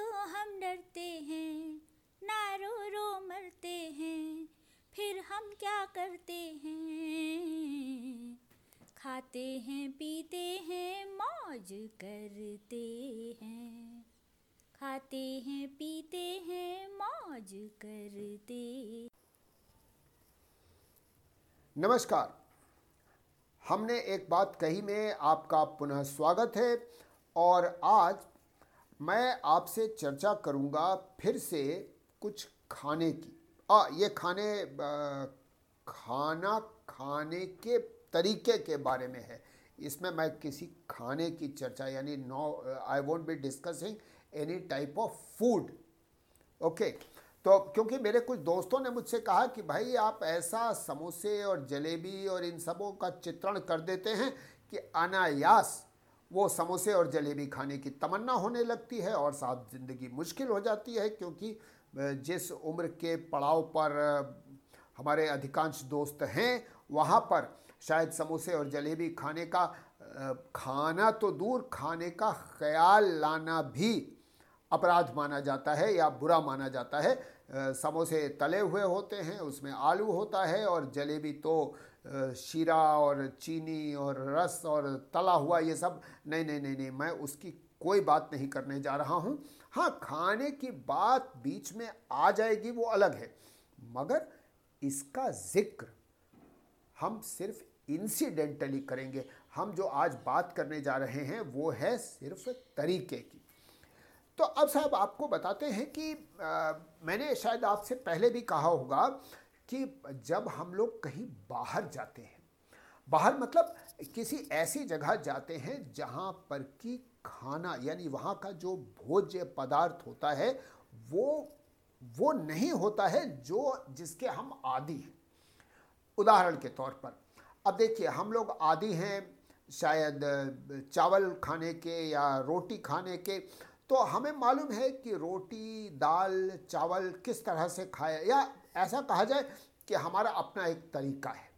तो हम डरते हैं ना रो रो मरते हैं, फिर हम क्या करते हैं? खाते हैं, पीते हैं, मौज करते हैं। खाते हैं, पीते हैं, मौज करते नमस्कार। हमने एक बात कही में आपका पुनः स्वागत है और आज मैं आपसे चर्चा करूँगा फिर से कुछ खाने की। आ, ये खाने आ, खाना खाने के तरीके के बारे में है। इसमें मैं किसी खाने की चर्चा यानी no I won't be discussing any type of food okay तो क्योंकि मेरे कुछ दोस्तों ने मुझसे कहा कि भाई आप ऐसा समोसे और जलेबी और इन सबों का चित्रण कर देते हैं कि अनायास वो समोसे और जलेबी खाने की तमन्ना होने लगती है और साथ ज़िंदगी मुश्किल हो जाती है क्योंकि जिस उम्र के पड़ाव पर हमारे अधिकांश दोस्त हैं, वहाँ पर शायद समोसे और जलेबी खाने का खाना तो दूर खाने का ख्याल लाना भी अपराध माना जाता है या बुरा माना जाता है। समोसे तले हुए होते हैं, उसमें आलू होता है और जलेबी तो शीरा और चीनी और रस और तला हुआ ये सब। नहीं नहीं नहीं नहीं मैं उसकी कोई बात नहीं करने जा रहा हूँ। हाँ खाने की बात बीच में आ जाएगी वो अलग है। मगर इसका ज़िक्र हम सिर्फ़ इंसिडेंटली करेंगे। हम जो आज बात करने जा रहे हैं वो है सिर्फ़ तरीके की। तो अब साहब आपको बताते हैं कि आ, मैंने शायद आपसे पहले भी कहा होगा कि जब हम लोग कहीं बाहर जाते हैं, बाहर मतलब किसी ऐसी जगह जाते हैं जहाँ पर कि खाना, यानी वहाँ का जो भोज्य पदार्थ होता है, वो वो नहीं होता है जो जिसके हम आदि हैं। उदाहरण के तौर पर, अब देखिए हम लोग आदि हैं शायद चावल खाने के या रोटी खाने के तो हमें मालूम है कि रोटी, दाल, चावल किस तरह से खाए या ऐसा कहा जाए कि हमारा अपना एक तरीका है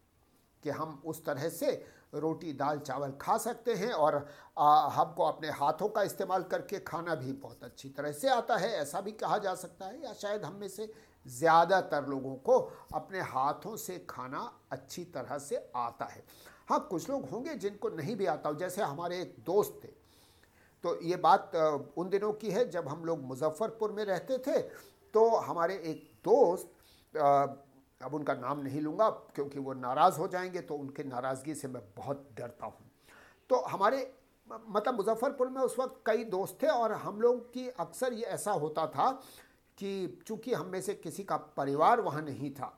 कि हम उस तरह से रोटी, दाल, चावल खा सकते हैं और हमको अपने हाथों का इस्तेमाल करके खाना भी बहुत अच्छी तरह से आता है। ऐसा भी कहा जा सकता है या शायद हम में से ज़्यादातर लोगों को अपने हाथों से खाना अच्छी तरह से आता है। हाँ कुछ लोग होंगे जिनको नहीं भी आता हो। जैसे हमारे एक दोस्त थे। तो ये बात उन दिनों की है जब हम लोग मुजफ्फ़रपुर में रहते थे। तो हमारे एक दोस्त अब उनका नाम नहीं लूँगा, क्योंकि वो नाराज़ हो जाएँगे तो उनके नाराज़गी से मैं बहुत डरता हूँ। तो हमारे मतलब मुजफ्फ़रपुर में उस वक्त कई दोस्त थे, और हम लोग की अक्सर ये ऐसा होता था कि चूँकि हम में से किसी का परिवार वहाँ नहीं था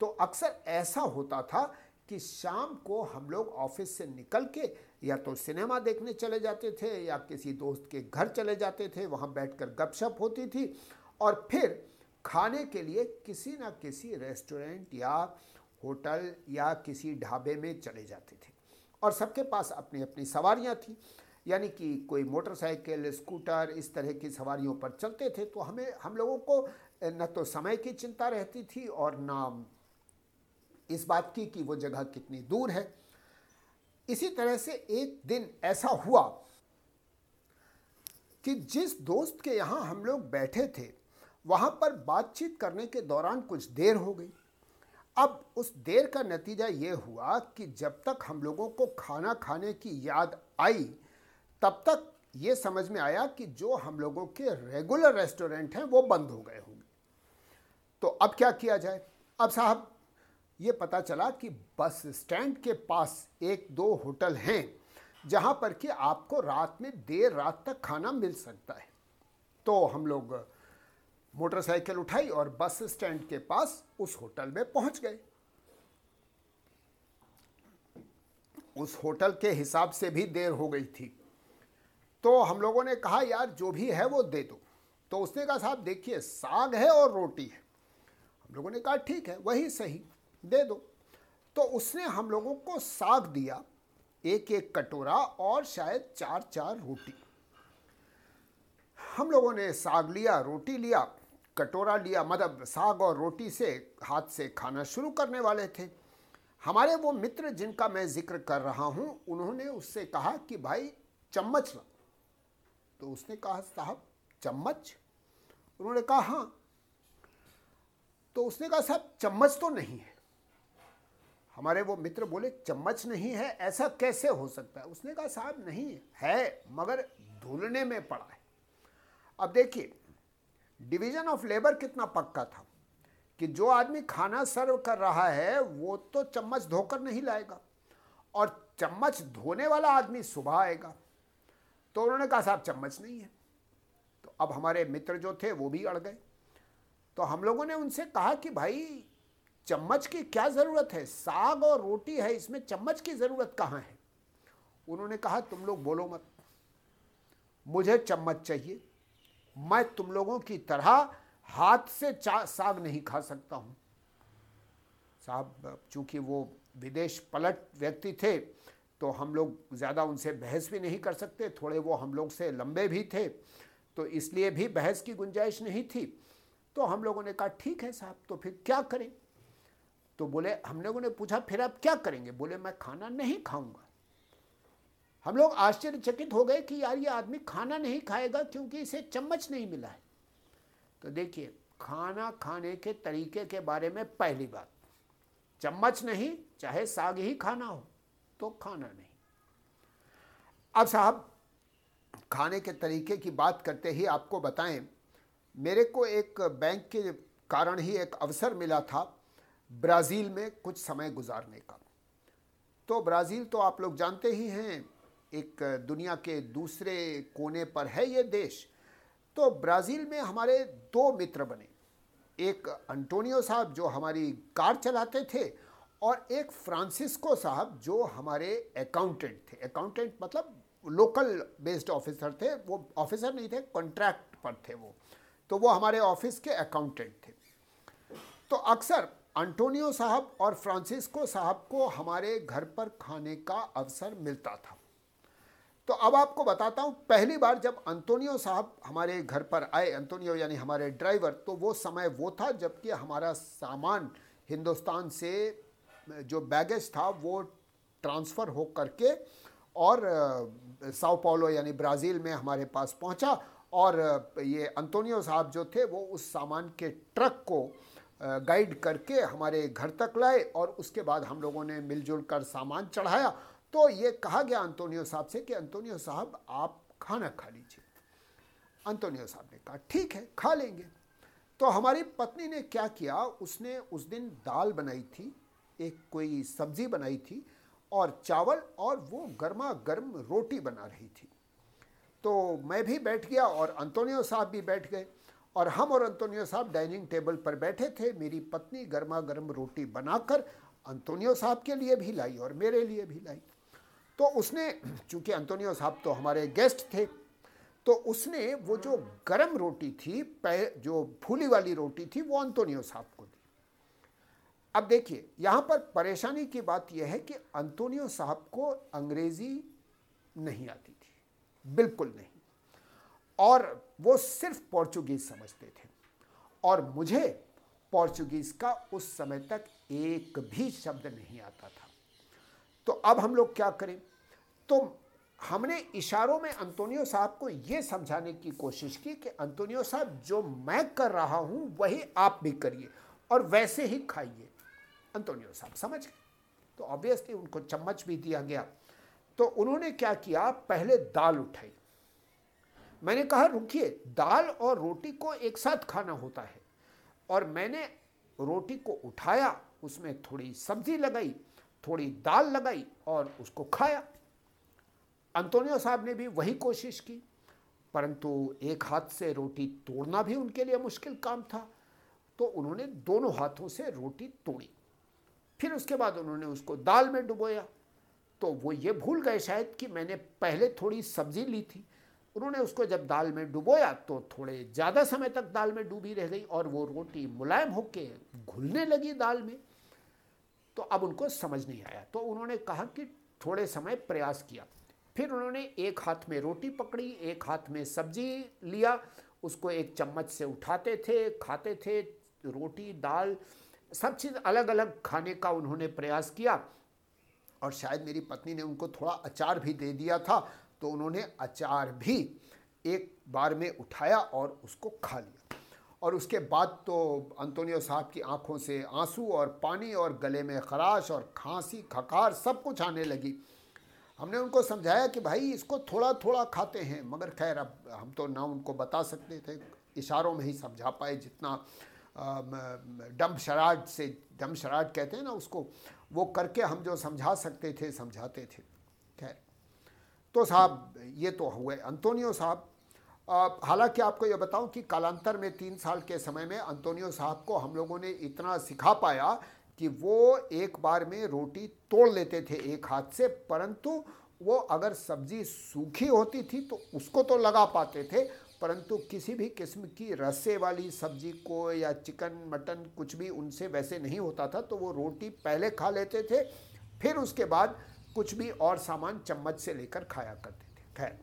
तो अक्सर ऐसा होता था कि शाम को हम लोग ऑफ़िस से निकल के या तो सिनेमा देखने चले जाते थे, या किसी दोस्त के घर चले जाते थे, वहाँ बैठकर गपशप होती थी, और फिर खाने के लिए किसी न किसी रेस्टोरेंट या होटल या किसी ढाबे में चले जाते थे। और सबके पास अपनी अपनी सवारियाँ थी। यानी कि कोई मोटरसाइकिल, स्कूटर इस तरह की सवारियों पर चलते थे तो हमें, हम लोगों को न तो समय की चिंता रहती थी और ना इस बात की कि वो जगह कितनी दूर है। इसी तरह से एक दिन ऐसा हुआ कि जिस दोस्त के यहाँ हम लोग बैठे थे वहाँ पर बातचीत करने के दौरान कुछ देर हो गई। अब उस देर का नतीजा ये हुआ कि जब तक हम लोगों को खाना खाने की याद आई, तब तक ये समझ में आया कि जो हम लोगों के रेगुलर रेस्टोरेंट हैं, वो बंद हो गए होंगे। तो अब क्या किया जाए? अब साहब, ये पता चला कि बस स्टैंड के पास एक दो होटल हैं, जहाँ पर कि आपको रात में देर रात तक खाना मिल सकता है। तो हम लोग मोटरसाइकिल उठाई और बस स्टैंड के पास उस होटल में पहुँच गए। उस होटल के हिसाब से भी देर हो गई थी। तो हम लोगों ने कहा, यार, जो भी है वो दे दो। तो उसने कहा, साहब, देखिए, साग है और रोटी है। हम लोगों ने कहा, ठीक है, वही सही, दे दो। तो उसने हम लोगों को साग दिया एक एक कटोरा और शायद चार चार रोटी। हम लोगों ने साग लिया, रोटी लिया कटोरा लिया मतलब साग और रोटी से, हाथ से खाना शुरू करने वाले थे। हमारे वो मित्र जिनका मैं ज़िक्र कर रहा हूँ, उन्होंने उससे कहा कि, भाई, चम्मच ला। तो उसने कहा, साहब, चम्मच? उन्होंने कहा हाँ। तो उसने कहा, साहब, चम्मच तो नहीं है। हमारे वो मित्र बोले, चम्मच नहीं है, ऐसा कैसे हो सकता है? उसने कहा, साहब, नहीं है, मगर धुलने में पड़ा है। अब देखिए डिवीज़न ऑफ़ लेबर कितना पक्का था? कि जो आदमी खाना सर्व कर रहा है, वो तो चम्मच धोकर नहीं लाएगा। और चम्मच धोने वाला आदमी सुबह आएगा। तो उन्होंने कहा, साहब, चम्मच नहीं है। तो अब हमारे मित्र जो थे, वो भी अड़ गए। तो हम लोगों ने उनसे कहा कि, भाई, चम्मच की क्या ज़रूरत है? साग और रोटी है, इसमें चम्मच की ज़रूरत कहाँ है? उन्होंने कहा, तुम लोग बोलो मत। मुझे चम्मच चाहिए। मैं तुम लोगों की तरह हाथ से साग नहीं खा सकता हूँ। साहब, चूँकि वो विदेश पलट व्यक्ति थे तो हम लोग ज़्यादा उनसे बहस भी नहीं कर सकते, थोड़े वो हम लोग से लंबे भी थे तो इसलिए भी बहस की गुंजाइश नहीं थी। तो हम लोगों ने कहा, ठीक है साहब तो फिर क्या करें? तो बोले हम लोगों ने पूछा, फिर आप क्या करेंगे? बोले, मैं खाना नहीं खाऊँगा। हम लोग आश्चर्यचकित हो गए कि यार ये आदमी खाना नहीं खाएगा क्योंकि इसे चम्मच नहीं मिला है। तो देखिए, खाना खाने के तरीके के बारे में पहली बात, चम्मच नहीं, चाहे साग ही खाना हो तो खाना नहीं। अब साहब, खाने के तरीके की बात करते ही आपको बताएँ, मेरे को एक बैंक के कारण ही एक अवसर मिला था ब्राज़ील में कुछ समय गुजारने का। तो ब्राज़ील तो आप लोग जानते ही हैं एक दुनिया के दूसरे कोने पर है ये देश तो ब्राज़ील में हमारे दो मित्र बने। एक अंटोनियो साहब जो हमारी कार चलाते थे और एक फ्रांसिस्को साहब जो हमारे अकाउंटेंट थे। अकाउंटेंट मतलब लोकल बेस्ड ऑफिसर थे, वो ऑफिसर नहीं थे कॉन्ट्रैक्ट पर थे वो। तो वो हमारे ऑफ़िस के अकाउंटेंट थे। तो अक्सर अंटोनियो साहब और फ्रांसिस्को साहब को हमारे घर पर खाने का अवसर मिलता था। तो अब आपको बताता हूँ, पहली बार जब अंतोनियो साहब हमारे घर पर आए, अंतोनियो यानी हमारे ड्राइवर तो वो समय वो था जबकि हमारा सामान हिंदुस्तान से, जो बैगेज था वो ट्रांसफ़र हो करके और साओ पाउलो यानी ब्राज़ील में हमारे पास पहुँचा और ये अंतोनियो साहब जो थे वो उस सामान के ट्रक को गाइड करके हमारे घर तक लाए और उसके बाद हम लोगों ने मिलजुल कर सामान चढ़ाया तो ये कहा गया अंतोनियो साहब से कि अंतोनियो साहब, आप खाना खा लीजिए। अंतोनियो साहब ने कहा, ठीक है, खा लेंगे। तो हमारी पत्नी ने क्या किया, उसने उस दिन दाल बनाई थी, एक कोई सब्ज़ी बनाई थी, और चावल और वो गर्मा गर्म रोटी बना रही थी। तो मैं भी बैठ गया और अंतोनियो साहब भी बैठ गए और हम और अंतोनियो साहब डाइनिंग टेबल पर बैठे थे। मेरी पत्नी गर्मा गर्म रोटी बनाकर अंतोनियो साहब के लिए भी लाई और मेरे लिए भी लाई। तो उसने, चूँकि अंतोनियो साहब तो हमारे गेस्ट थे तो उसने वो जो गरम रोटी थी जो फूली वाली रोटी थी, वो अंतोनियो साहब को दी। अब देखिए, यहाँ पर परेशानी की बात यह है कि अंतोनियो साहब को अंग्रेज़ी नहीं आती थी, बिल्कुल नहीं। और वो सिर्फ़ पोर्चुगीज़ समझते थे। और मुझे पोर्चुगीज़ का उस समय तक एक भी शब्द नहीं आता था। तो अब हम लोग क्या करें? तो हमने इशारों में अंतोनियो साहब को ये समझाने की कोशिश की कि अंतोनियो साहब, जो मैं कर रहा हूँ, वही आप भी करिए और वैसे ही खाइए। अंतोनियो साहब समझ गए। तो ऑब्वियसली उनको चम्मच भी दिया गया। तो उन्होंने क्या किया? पहले दाल उठाई। मैंने कहा, रुकिए, दाल और रोटी को एक साथ खाना होता है। और मैंने रोटी को उठाया, उसमें थोड़ी सब्ज़ी लगाई, थोड़ी दाल लगाई और उसको खाया। अंतोनियो साहब ने भी वही कोशिश की, परंतु एक हाथ से रोटी तोड़ना भी उनके लिए मुश्किल काम था। तो उन्होंने दोनों हाथों से रोटी तोड़ी। फिर उसके बाद उन्होंने उसको दाल में डुबोया। तो वो ये भूल गए शायद कि मैंने पहले थोड़ी सब्ज़ी ली थी। उन्होंने उसको जब दाल में डुबोया तो थोड़े ज़्यादा समय तक दाल में डूबी रह गई और वो रोटी मुलायम होके घुलने लगी दाल में। तो अब उनको समझ नहीं आया। तो उन्होंने कहा कि थोड़े समय प्रयास किया। फिर उन्होंने एक हाथ में रोटी पकड़ी, एक हाथ में सब्ज़ी लिया, उसको एक चम्मच से उठाते थे, खाते थे, रोटी, दाल, सब चीज़ अलग अलग खाने का उन्होंने प्रयास किया। और शायद मेरी पत्नी ने उनको थोड़ा अचार भी दे दिया था तो उन्होंने अचार भी एक बार में उठाया और उसको खा लिया। और उसके बाद तो अंतोनियो साहब की आँखों से आँसू और पानी और गले में खराश और खांसी, खकार सब कुछ आने लगी। हमने उनको समझाया कि भाई इसको थोड़ा थोड़ा खाते हैं, मगर खैर अब हम तो ना उनको बता सकते थे, इशारों में ही समझा पाए जितना डम शराट से डम शराट कहते हैं ना उसको, वो करके हम जो समझा सकते थे, समझाते थे। खैर तो साहब, ये तो हुए। अंतोनियो साहब हालाँकि आपको ये बताऊँ कि कालांतर में तीन साल के समय में अंतोनियो साहब को हम लोगों ने इतना सिखा पाया कि वो एक बार में रोटी तोड़ लेते थे एक हाथ से, परंतु वो अगर सब्ज़ी सूखी होती थी तो उसको तो लगा पाते थे, परंतु किसी भी किस्म की रस्से वाली सब्ज़ी को या चिकन, मटन कुछ भी उनसे वैसे नहीं होता था तो वो रोटी पहले खा लेते थे, फिर उसके बाद कुछ भी और सामान चम्मच से लेकर खाया करते थे। खैर।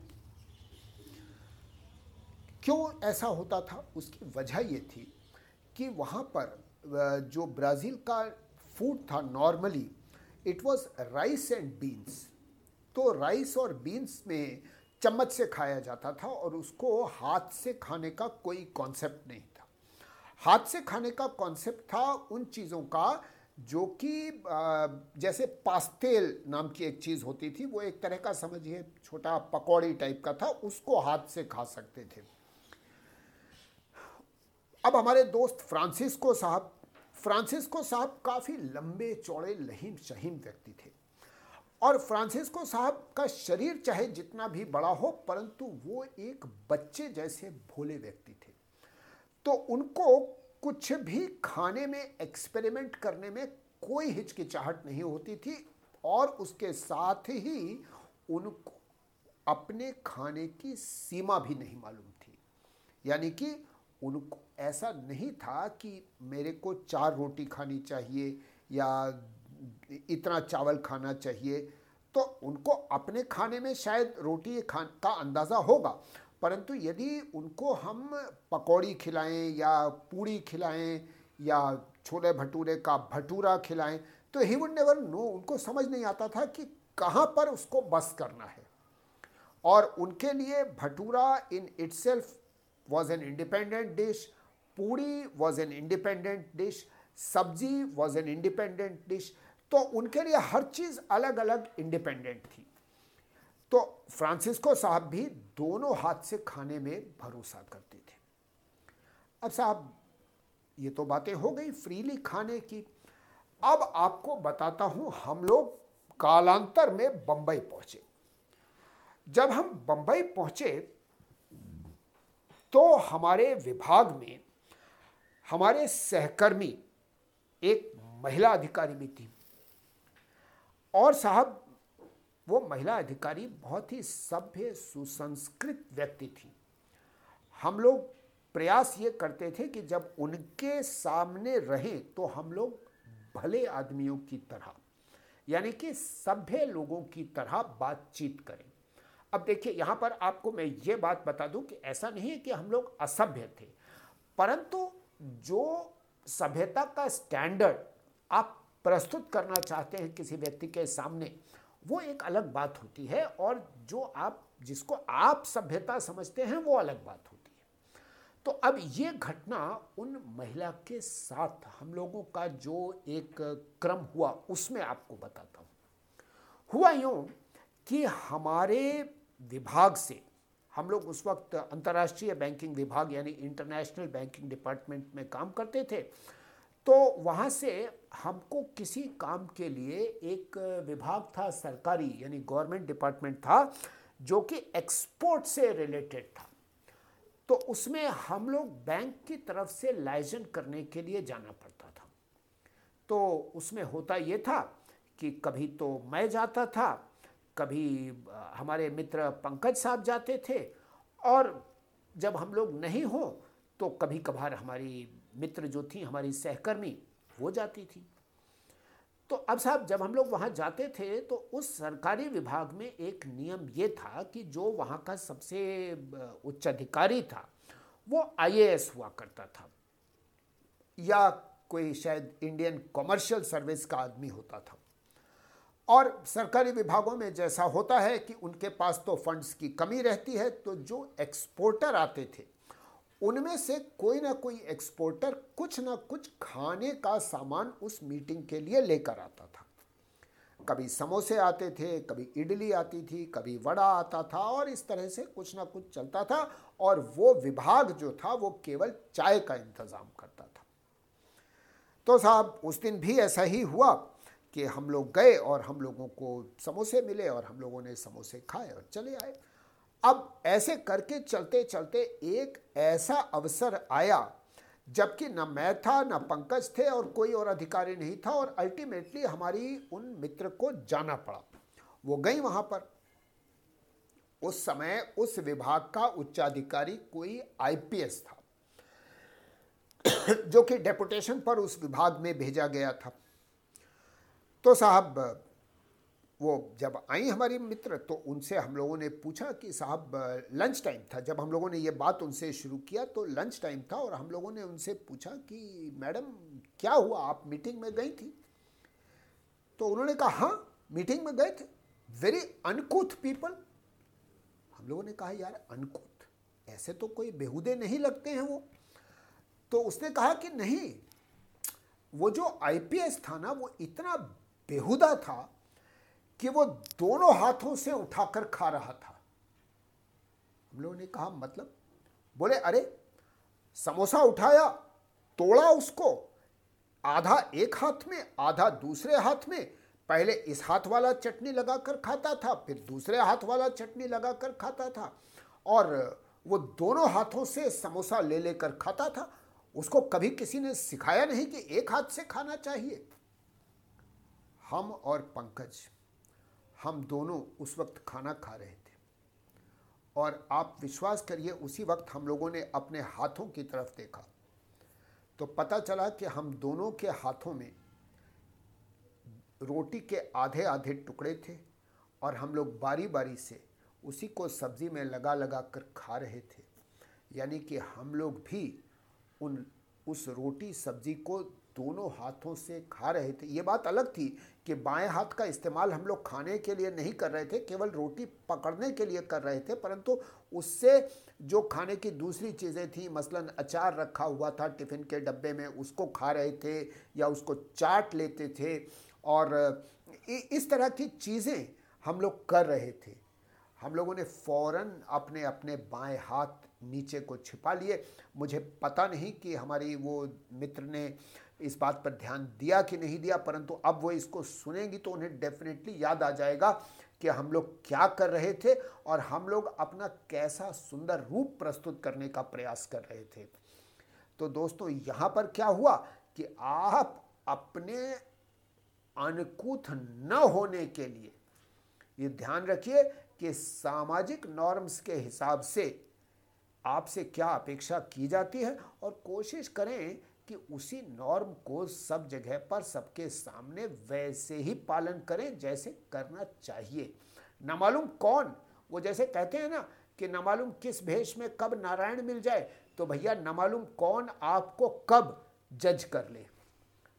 क्यों ऐसा होता था? उसकी वजह ये थी कि वहाँ पर जो ब्राज़ील का फ़ूड था normally it was rice and beans तो राइस और बीन्स में चम्मच से खाया जाता था और उसको हाथ से खाने का कोई कॉन्सेप्ट नहीं था। हाथ से खाने का कॉन्सेप्ट था उन चीज़ों का जो कि जैसे पास्तेल नाम की एक चीज़ होती थी, वो एक तरह का समझिए, छोटा पकौड़ी टाइप का था, उसको हाथ से खा सकते थे। अब हमारे दोस्त फ्रांसिस्को साहब फ्रांसिस्को साहब काफ़ी लंबे, चौड़े लहीम शहीम व्यक्ति थे। और फ्रांसिस्को साहब का शरीर चाहे जितना भी बड़ा हो, परंतु वो एक बच्चे जैसे भोले व्यक्ति थे। तो उनको कुछ भी खाने में एक्सपेरिमेंट करने में कोई हिचकिचाहट नहीं होती थी और उसके साथ ही उनको अपने खाने की सीमा भी नहीं मालूम थी। यानी कि उनको ऐसा नहीं था कि मेरे को चार रोटी खानी चाहिए या इतना चावल खाना चाहिए। तो उनको अपने खाने में शायद रोटी खान का अंदाज़ा होगा। परंतु यदि उनको हम पकौड़ी खिलाएँ या पूड़ी खिलाएँ या छोले भटूरे का भटूरा खिलाएँ तो ही वुड नेवर नो उनको समझ नहीं आता था कि कहाँ पर उसको बस करना है। और उनके लिए bhatura in itself was an independent dish puri was an independent dish sabzi was an independent dish तो उनके लिए हर चीज़ अलग अलग इंडिपेंडेंट थी। तो फ्रांसिस्को साहब भी दोनों हाथ से खाने में भरोसा करते थे। अब साहब, ये तो बातें हो गई फ्रीली खाने की। अब आपको बताता हूँ, हम लोग कालांतर में बंबई पहुँचे। जब हम बंबई पहुँचे तो हमारे विभाग में, हमारे सहकर्मी, एक महिला अधिकारी भी थी। और साहब, वो महिला अधिकारी बहुत ही सभ्य, सुसंस्कृत व्यक्ति थी। हम लोग प्रयास ये करते थे कि जब उनके सामने रहे तो हम लोग भले आदमियों की तरह, यानी कि सभ्य लोगों की तरह बातचीत करें। अब देखिए, यहाँ पर आपको मैं ये बात बता दूँ कि ऐसा नहीं है कि हम लोग असभ्य थे, परंतु जो सभ्यता का स्टैंडर्ड आप प्रस्तुत करना चाहते हैं किसी व्यक्ति के सामने, वो एक अलग बात होती है और जो आप, जिसको आप सभ्यता समझते हैं, वो अलग बात होती है। तो अब ये घटना उन महिला के साथ, हम लोगों का जो एक क्रम हुआ, उसमें आपको बताता हूँ। हुआ यूँ कि हमारे विभाग से, हम लोग उस वक्त अंतर्राष्ट्रीय बैंकिंग विभाग यानी इंटरनेशनल बैंकिंग डिपार्टमेंट में काम करते थे। तो वहाँ से हमको किसी काम के लिए एक विभाग था, सरकारी यानी गवर्नमेंट डिपार्टमेंट था, जो कि एक्सपोर्ट से रिलेटेड था। तो उसमें हम लोग बैंक की तरफ़ से लाइजन करने के लिए जाना पड़ता था। तो उसमें होता ये था कि कभी तो मैं जाता था कभी हमारे मित्र पंकज साहब जाते थे और जब हम लोग नहीं हो तो कभी कभार हमारी मित्र जो थी, हमारी सहकर्मी, वो जाती थी। तो अब साहब, जब हम लोग वहाँ जाते थे तो उस सरकारी विभाग में एक नियम ये था कि जो वहाँ का सबसे उच्च अधिकारी था, वो आईएएस हुआ करता था। या कोई शायद इंडियन कॉमर्शियल सर्विस का आदमी होता था। और सरकारी विभागों में जैसा होता है कि उनके पास तो फंड्स की कमी रहती है तो जो एक्सपोर्टर आते थे, उनमें से कोई ना कोई एक्सपोर्टर कुछ ना कुछ खाने का सामान उस मीटिंग के लिए लेकर आता था। कभी समोसे आते थे, कभी इडली आती थी, कभी वड़ा आता था और इस तरह से कुछ ना कुछ चलता था और वो विभाग जो था, वो केवल चाय का इंतज़ाम करता था। तो साहब, उस दिन भी ऐसा ही हुआ। कि हम लोग गए और हम लोगों को समोसे मिले और हम लोगों ने समोसे खाए और चले आए। अब ऐसे करके चलते चलते एक ऐसा अवसर आया, जबकि न मैं था, न पंकज थे और कोई और अधिकारी नहीं था और अल्टीमेटली हमारी उन मित्र को जाना पड़ा। वो गई वहाँ पर। उस समय उस विभाग का उच्चाधिकारी कोई आईपीएस था, जो कि डेपुटेशन पर उस विभाग में भेजा गया था। तो साहब, वो जब आई हमारी मित्र तो उनसे हम लोगों ने पूछा कि साहब लंच टाइम था। जब हम लोगों ने ये बात उनसे शुरू किया तो लंच टाइम था और हम लोगों ने उनसे पूछा कि, मैडम, क्या हुआ? आप मीटिंग में गई थी? तो उन्होंने कहा हाँ मीटिंग में गए थे। वेरी अनकूथ पीपल हम लोगों ने कहा, यार अनकूथ ऐसे तो कोई बेहुदे नहीं लगते हैं वो। तो उसने कहा कि, नहीं, वो जो आईपीएस था ना, वो इतना बेहुदा था कि वो दोनों हाथों से उठाकर खा रहा था। हम लोगों ने कहा मतलब? बोले, अरे, समोसा उठाया, तोड़ा उसको। आधा एक हाथ में, आधा दूसरे हाथ में। पहले इस हाथ वाला चटनी लगाकर खाता था, फिर दूसरे हाथ वाला चटनी लगाकर खाता था। और वो दोनों हाथों से समोसा ले लेकर खाता था। उसको कभी किसी ने सिखाया नहीं कि एक हाथ से खाना चाहिए। हम और पंकज, हम दोनों उस वक्त खाना खा रहे थे। और आप विश्वास करिए, उसी वक्त हम लोगों ने अपने हाथों की तरफ़ देखा। तो पता चला कि हम दोनों के हाथों में रोटी के आधे आधे टुकड़े थे और हम लोग बारी बारी से उसी को सब्ज़ी में लगा लगा कर खा रहे थे। यानी कि हम लोग भी उन, उस रोटी सब्ज़ी को दोनों हाथों से खा रहे थे। ये बात अलग थी कि बाएँ हाथ का इस्तेमाल हम लोग खाने के लिए नहीं कर रहे थे, केवल रोटी पकड़ने के लिए कर रहे थे, परंतु उससे जो खाने की दूसरी चीज़ें थी, मसलन अचार रखा हुआ था टिफ़िन के डब्बे में, उसको खा रहे थे या उसको चाट लेते थे और इस तरह की चीज़ें हम लोग कर रहे थे। हम लोगों ने फ़ौरन अपने अपने बाएँ हाथ नीचे को छिपा लिए। मुझे पता नहीं कि हमारी वो मित्र ने इस बात पर ध्यान दिया कि नहीं दिया, परंतु अब वो इसको सुनेंगी तो उन्हें डेफिनेटली याद आ जाएगा कि हम लोग क्या कर रहे थे और हम लोग अपना कैसा सुंदर रूप प्रस्तुत करने का प्रयास कर रहे थे। तो दोस्तों, यहाँ पर क्या हुआ कि आप अपने अनकूथ न होने के लिए ये ध्यान रखिए कि सामाजिक नॉर्म्स के हिसाब से आपसे क्या अपेक्षा की जाती है और कोशिश करें कि उसी नॉर्म को सब जगह पर सबके सामने वैसे ही पालन करें जैसे करना चाहिए। न मालूम कौन, वो जैसे कहते हैं ना कि न मालूम किस भेष में कब नारायण मिल जाए तो भैया न मालूम कौन आपको कब जज कर ले।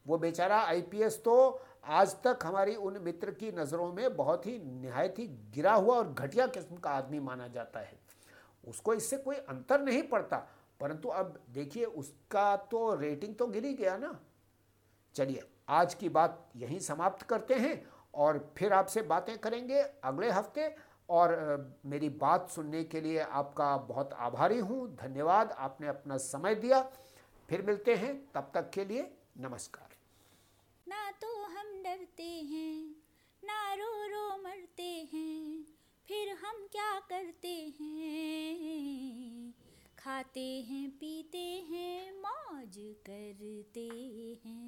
वो बेचारा आईपीएस तो आज तक हमारी उन मित्र की नज़रों में बहुत ही नहायत ही गिरा हुआ और घटिया किस्म का आदमी माना जाता है। उसको इससे कोई अंतर नहीं पड़ता। परंतु अब देखिए उसका तो रेटिंग तो गिर ही गया ना। चलिए, आज की बात यहीं समाप्त करते हैं और फिर आपसे बातें करेंगे अगले हफ़्ते और मेरी बात सुनने के लिए आपका बहुत आभारी हूँ। धन्यवाद, आपने अपना समय दिया। फिर मिलते हैं, तब तक के लिए नमस्कार। ना तो हम डरते हैं, ना रो रो मरते हैं, फिर हम क्या करते हैं? खाते हैं पीते हैं मौज करते हैं।